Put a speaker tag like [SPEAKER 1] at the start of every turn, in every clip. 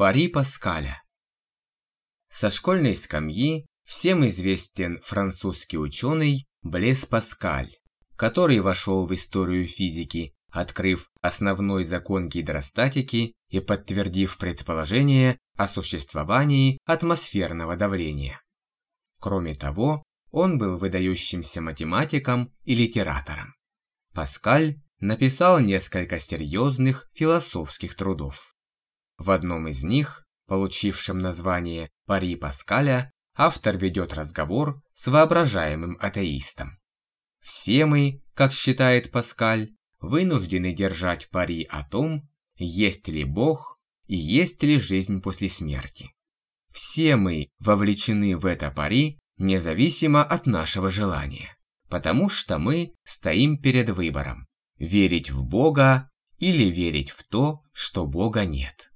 [SPEAKER 1] Пари Паскаля Со школьной скамьи всем известен французский ученый Блес Паскаль, который вошел в историю физики, открыв основной закон гидростатики и подтвердив предположение о существовании атмосферного давления. Кроме того, он был выдающимся математиком и литератором. Паскаль написал несколько серьезных философских трудов. В одном из них, получившем название «Пари Паскаля», автор ведет разговор с воображаемым атеистом. Все мы, как считает Паскаль, вынуждены держать пари о том, есть ли Бог и есть ли жизнь после смерти. Все мы вовлечены в это пари независимо от нашего желания, потому что мы стоим перед выбором – верить в Бога или верить в то, что Бога нет.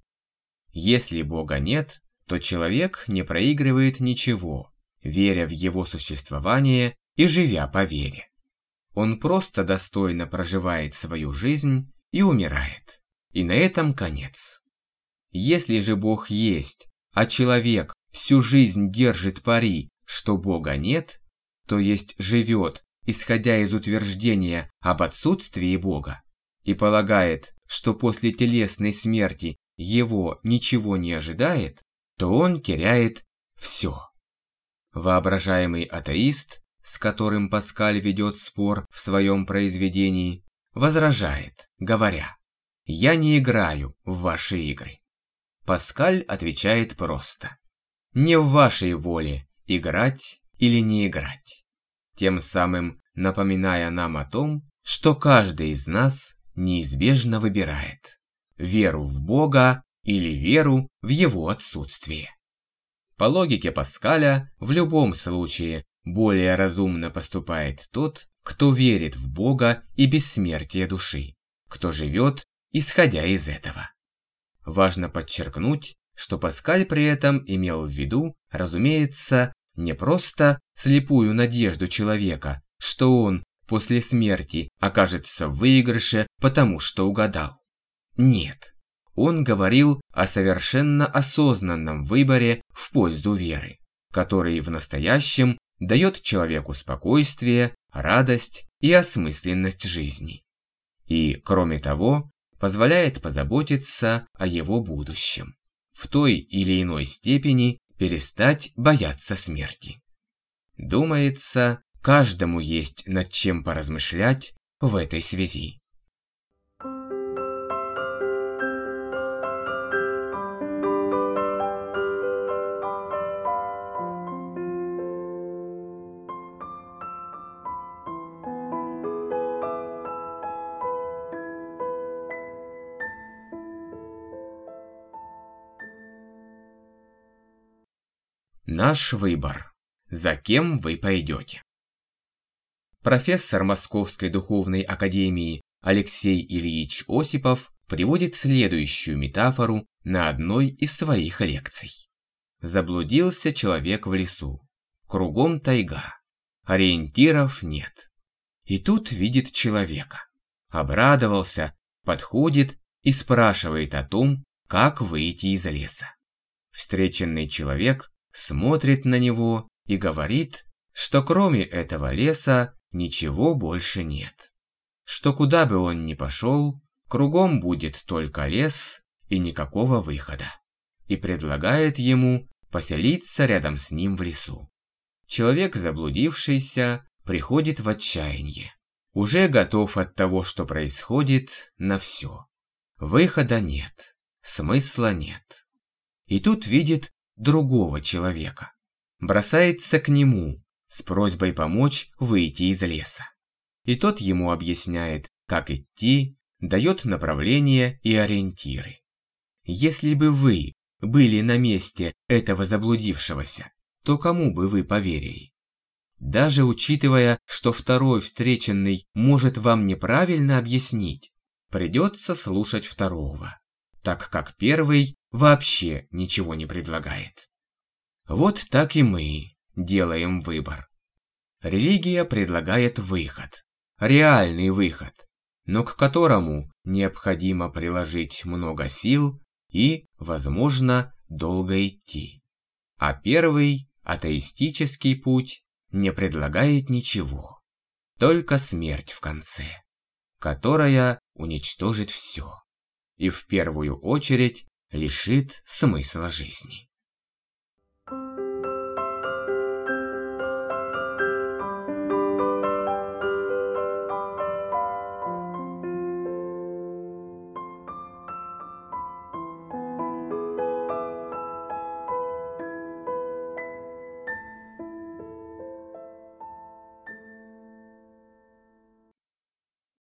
[SPEAKER 1] Если Бога нет, то человек не проигрывает ничего, веря в его существование и живя по вере. Он просто достойно проживает свою жизнь и умирает. И на этом конец. Если же Бог есть, а человек всю жизнь держит пари, что Бога нет, то есть живет, исходя из утверждения об отсутствии Бога, и полагает, что после телесной смерти его ничего не ожидает, то он теряет все. Воображаемый атеист, с которым Паскаль ведет спор в своем произведении, возражает, говоря «Я не играю в ваши игры». Паскаль отвечает просто «Не в вашей воле играть или не играть», тем самым напоминая нам о том, что каждый из нас неизбежно выбирает веру в Бога или веру в его отсутствие. По логике Паскаля, в любом случае более разумно поступает тот, кто верит в Бога и бессмертие души, кто живет, исходя из этого. Важно подчеркнуть, что Паскаль при этом имел в виду, разумеется, не просто слепую надежду человека, что он после смерти окажется в выигрыше, потому что угадал. Нет, он говорил о совершенно осознанном выборе в пользу веры, который в настоящем дает человеку спокойствие, радость и осмысленность жизни. И, кроме того, позволяет позаботиться о его будущем, в той или иной степени перестать бояться смерти. Думается, каждому есть над чем поразмышлять в этой связи. Наш выбор. За кем вы пойдете? Профессор Московской духовной академии Алексей Ильич Осипов приводит следующую метафору на одной из своих лекций. Заблудился человек в лесу. Кругом тайга. Ориентиров нет. И тут видит человека. Обрадовался, подходит и спрашивает о том, как выйти из леса. Встреченный человек смотрит на него и говорит, что кроме этого леса ничего больше нет. Что куда бы он ни пошел, кругом будет только лес и никакого выхода. И предлагает ему поселиться рядом с ним в лесу. Человек, заблудившийся, приходит в отчаяние. Уже готов от того, что происходит, на все. Выхода нет, смысла нет. И тут видит другого человека. Бросается к нему с просьбой помочь выйти из леса. И тот ему объясняет, как идти, дает направление и ориентиры. Если бы вы были на месте этого заблудившегося, то кому бы вы поверили? Даже учитывая, что второй встреченный может вам неправильно объяснить, придется слушать второго, так как первый вообще ничего не предлагает. Вот так и мы делаем выбор. Религия предлагает выход, реальный выход, но к которому необходимо приложить много сил и, возможно, долго идти. А первый, атеистический путь, не предлагает ничего, только смерть в конце, которая уничтожит все и в первую очередь лишит смысла жизни.